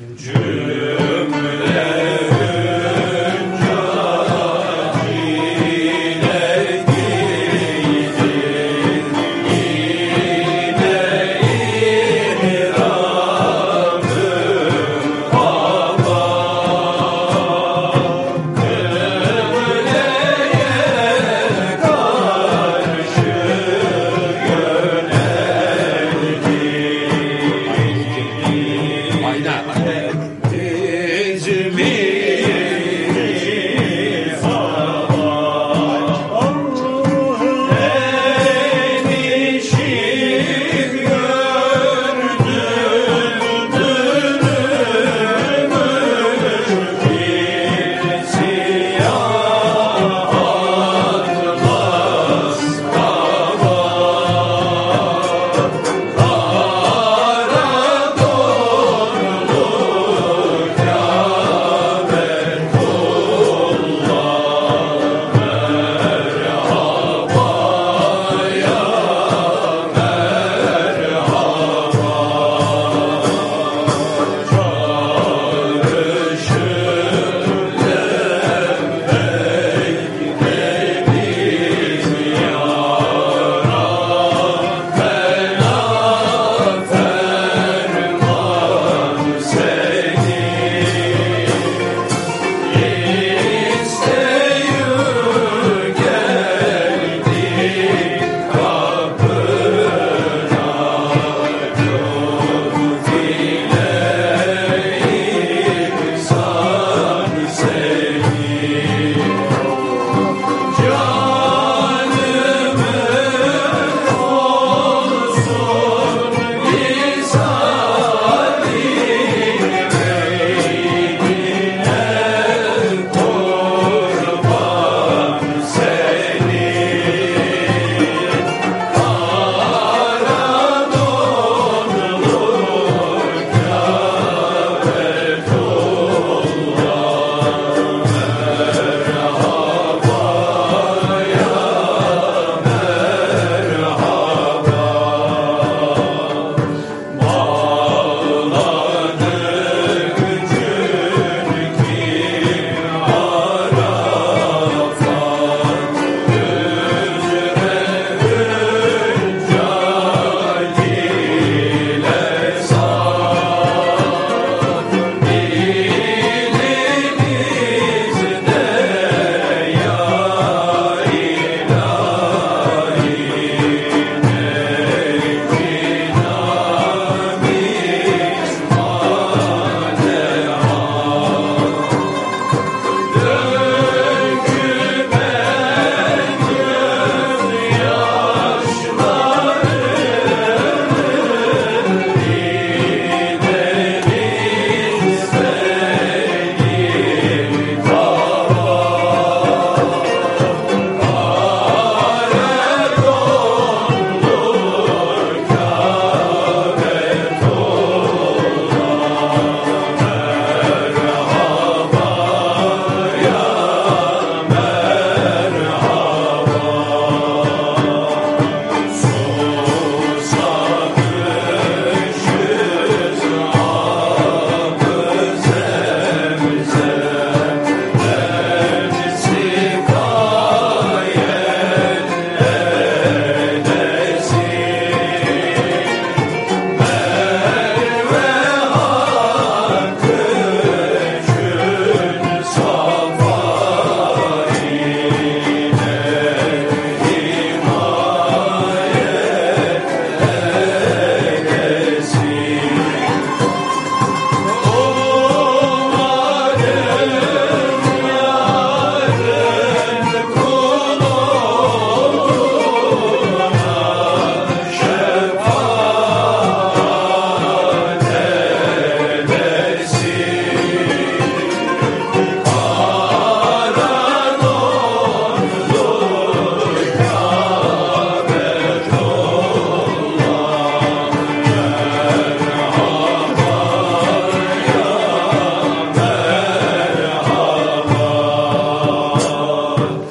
Aynen.